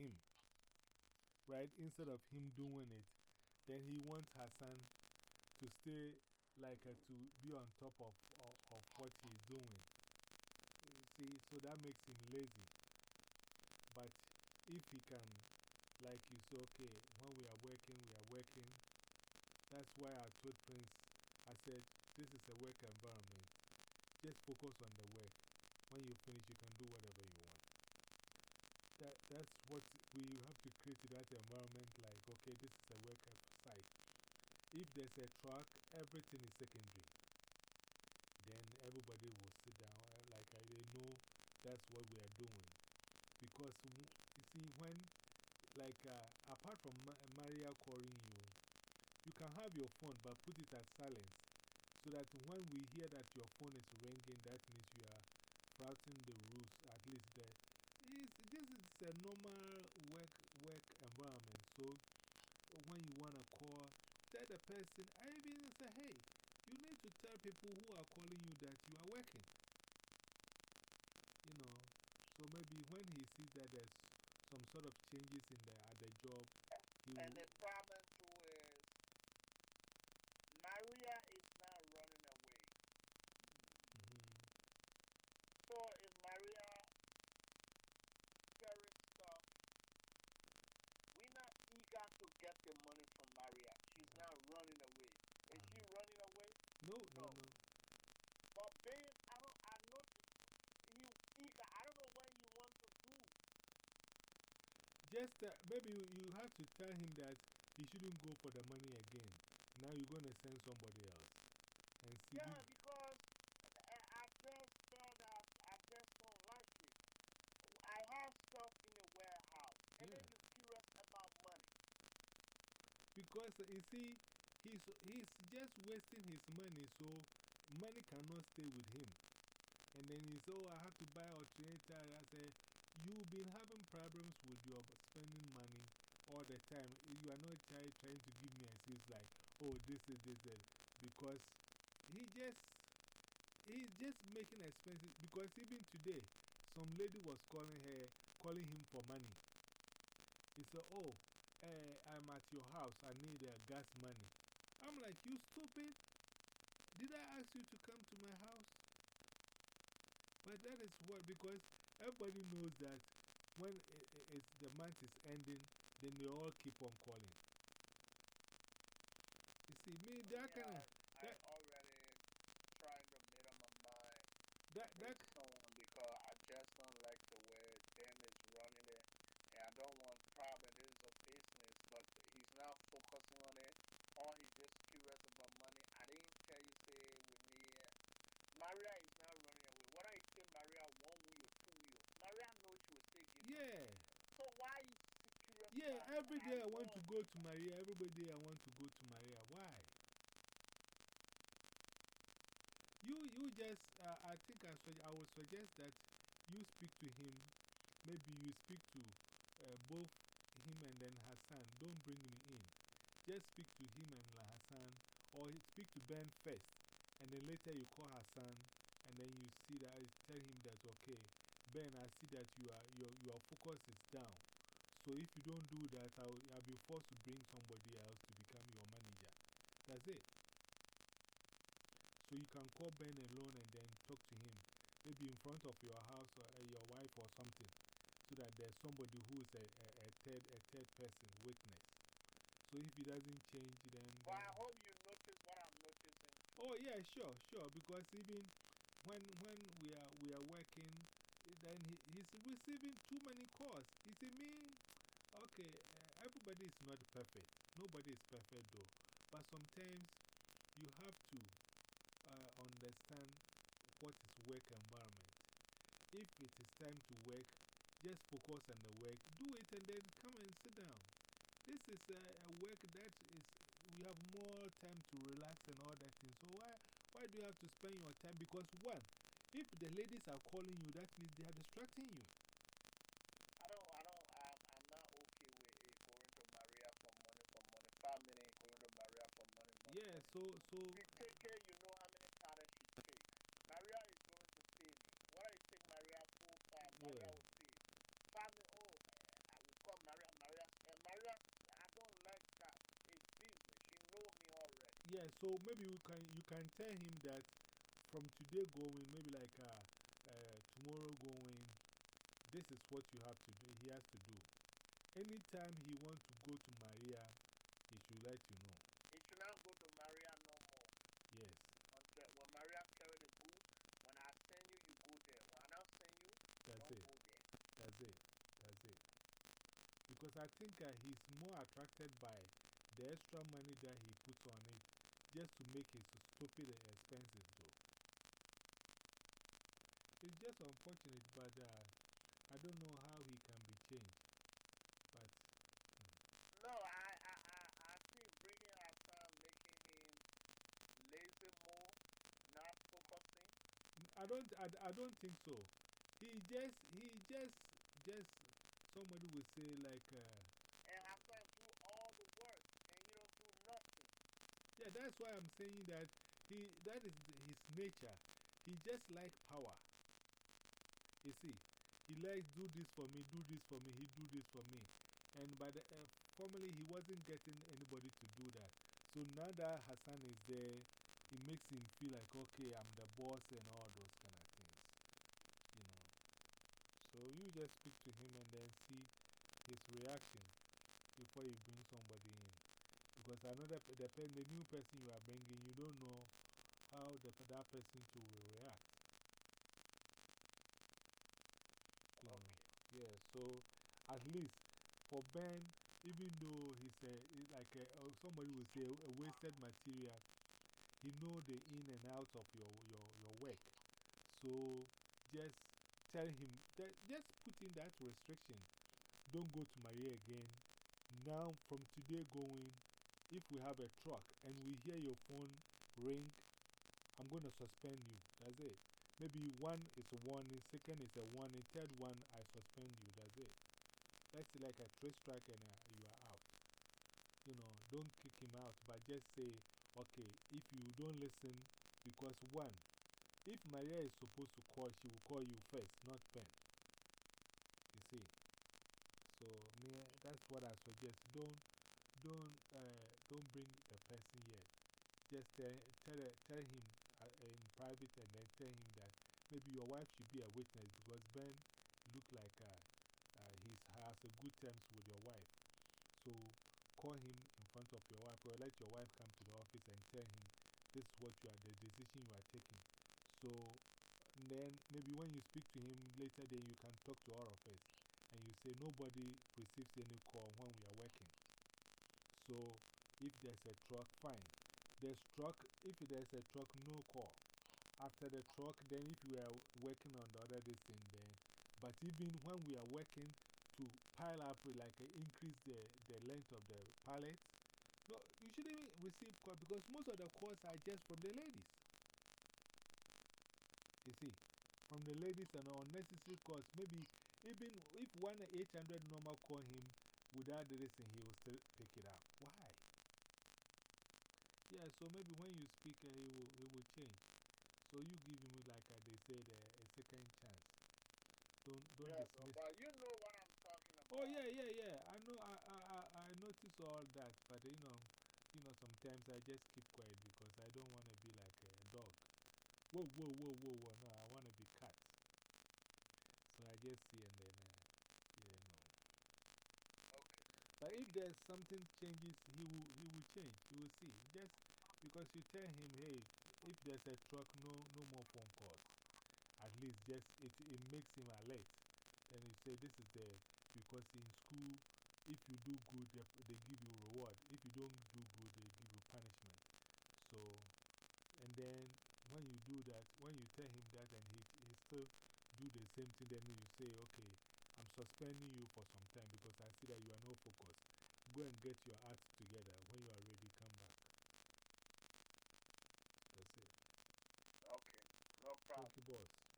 him, right? Instead of him doing it, then he wants Hassan to stay like uh, to be on top of, of, of what he's doing. See, so that makes him lazy. But if he can, like you say, okay, when we are working, we are working. That's why I told Prince, I said, this is a work environment. Just focus on the work. When you finish, you can do whatever you want. That, that's what we have to create that environment like, okay, this is a work site. If there's a truck, everything is secondary. Then everybody will sit down, uh, like I, know that's what we are doing. Because you see, when, like, uh, apart from Maria calling you, you can have your phone but put it at silence so that when we hear that your phone is ringing, that means you are flouting the rules, at least there. It's, this is a normal work, work environment. So when you want to call, tell the person, I even say, hey, you need to tell people who are calling you that you are working. You know, so maybe when he sees that there's some sort of changes in the, at the job, he And the problem too is Maria is not running away. -hmm. So if Maria carries stuff, we're not eager to get the money from Maria. She's not running away. Is she Uh-huh. running away? No, no, no. But Ben, I don't, I noticed you eager. I don't know what you want to do. Just uh, maybe you, you have to tell him that he shouldn't go for the money again. Now you're going to send somebody else. And see. Yeah, because I, I just felt that I just don't like it. I have stuff in the warehouse, and then Yeah. you're curious about money. Because you see, he's, he's just wasting his money, so money cannot stay with him. And then he said, Oh, I have to buy alternator. I said, You've been having problems with your spending money all the time. You are not try, trying to give me excuse like, Oh, this is this, is because he just, he's just making expenses. Because even today, some lady was calling her, calling him for money. He said, Oh, I'm at your house. I need uh, gas money. I'm like, You stupid. Did I ask you to come to my house? But that is what, because everybody knows that when i i the month is ending, then they all keep on calling. You see, me, that yeah, kind of. I That, already trying to make up my mind that, that, someone because I just don't Yeah, every day I want to go to Maria. Every day I want to go to Maria. Why? You, you just, uh, I think I, I would suggest that you speak to him. Maybe you speak to uh, both him and then Hassan. Don't bring me in. Just speak to him and Hassan, or speak to Ben first. And then later you call Hassan, and then you see that, tell him that, okay, Ben, I see that you are, your, your focus is down. So if you don't do that, I'll, I'll be forced to bring somebody else to become your manager. That's it. So you can call Ben alone and then talk to him, maybe in front of your house or uh, your wife or something, so that there's somebody who is a, a, a, third, a third person witness. So if he doesn't change, then. But I hope you notice what I'm noticing. Oh, yeah, sure, sure. Because even when, when we, are, we are working, then he, he's receiving too many calls. You see, me, okay, uh, everybody is not perfect. Nobody is perfect, though. But sometimes you have to uh, understand what is work environment. If it is time to work, just focus on the work, do it, and then come and sit down. This is a, a work that is, we have more time to relax and all that thing. So, why, why do you have to spend your time? Because, one, if the ladies are calling you, that means they are distracting you. So, so. We take care, you know how many parents she take. Maria is going to save me. What I take Maria for, uh, Maria yeah. will save. Family, oh, I will call Maria, Maria. Uh, Maria, I don't like that. It's business. She know me already. Yeah, so maybe you can, you can tell him that from today going, maybe like uh, uh, tomorrow going, this is what you have to do. He has to do. Anytime he wants to go to Maria, he should let you know. Because I think uh, he's more attracted by the extra money that he puts on it just to make his stupid expenses though. It's just unfortunate, but uh, I don't know how he can be changed. But No, I, I, I, I think bringing Hassan, making him lazy more, not focusing. I don't, I, I don't think so. He just, he just, just, somebody would say like, uh, And Hassan do all the work, and he don't do nothing. Yeah, that's why I'm saying that he, that is his nature. He just like power. You see, he likes do this for me, do this for me, he do this for me. And by the, uh, formerly he wasn't getting anybody to do that. So now that Hassan is there, it makes him feel like, okay, I'm the boss and all those So you just speak to him and then see his reaction before you bring somebody in. Because another, the, the new person you are bringing, you don't know how the, that person too will react. Know. Yeah, so at least for Ben, even though he's a, he's like a, uh, somebody would say a wasted material, he know the in and out of your, your, your work. So just tell him, that, just put in that restriction. Don't go to Maria again. Now, from today going, if we have a truck and we hear your phone ring, I'm going to suspend you. That's it. Maybe one is a warning, second is a warning, third one, I suspend you. That's it. That's like a three strike and uh, you are out. You know, don't kick him out, but just say, okay, if you don't listen, because one, if Maria is supposed to call, she will call you first, not Ben. You see? So, that's what I suggest. Don't, don't, uh, don't bring the person yet. Just tell, tell, tell him uh, in private and then tell him that maybe your wife should be a witness because Ben look like uh, uh, he has a good terms with your wife. So call him in front of your wife or let your wife come to the office and tell him this is what you are, the decision you are taking. So then maybe when you speak to him later, then you can talk to all of us and you say nobody receives any call when we are working. So if there's a truck, fine. There's truck, if there's a truck, no call. After the truck, then if we are working on the other thing, then. But even when we are working to pile up, like uh, increase the, the length of the pallet, no, you shouldn't receive call because most of the calls are just from the ladies. You see, from the ladies and unnecessary calls. Maybe even if one 800 normal call him without the reason, he will still pick it up. Why? Yeah, so maybe when you speak, uh, he, will, he will change. So you give him, like uh, they said, uh, a second chance. Don't, don't Yes, dismiss. but you know what I'm talking about. Oh, yeah, yeah, yeah. I know, I, I, I, I notice all that, but you know, you know, sometimes I just keep quiet because I don't want to be like a dog. Whoa, whoa, whoa, whoa, whoa. No, I want to be cut. So I just see and then, uh, you know. Okay. But if there's something changes, he will, he will change. He will see. Just because you tell him, hey, if there's a truck, no, no more phone calls. At least just, it, it makes him alert. Then you say, this is the, because in school, if you do good, they, they give you reward. If you don't do good, they give you punishment. So, and then when you do that, when you tell him that and he, he still do the same thing, then you say, okay, I'm suspending you for some time because I see that you are not focused. Go and get your act together. When you are ready, come back. That's it. Okay. No problem. Thank you, boss.